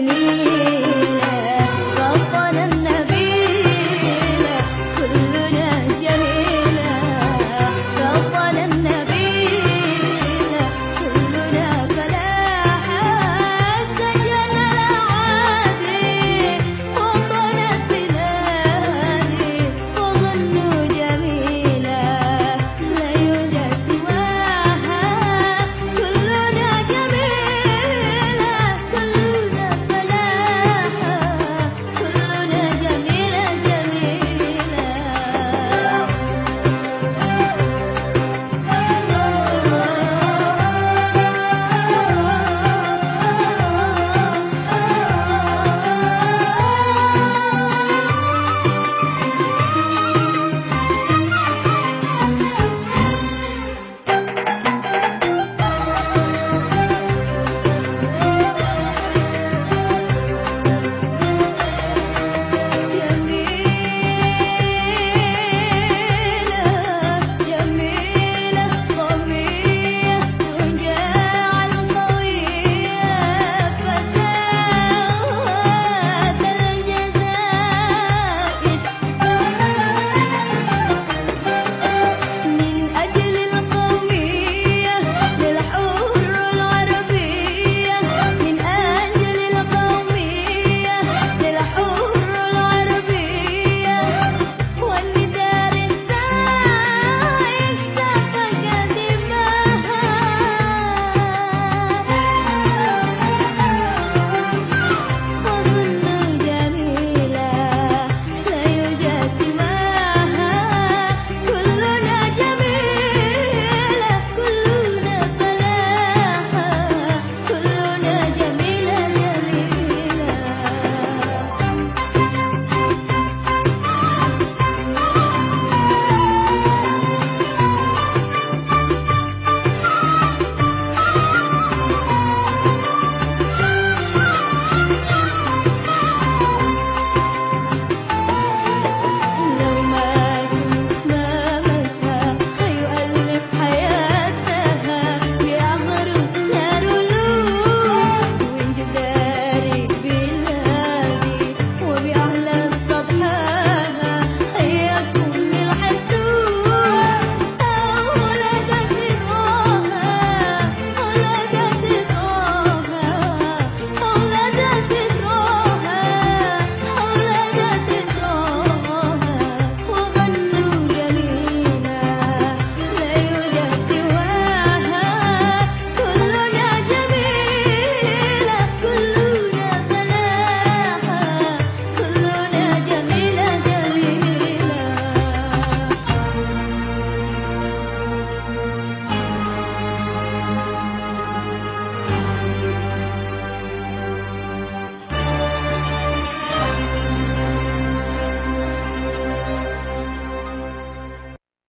me.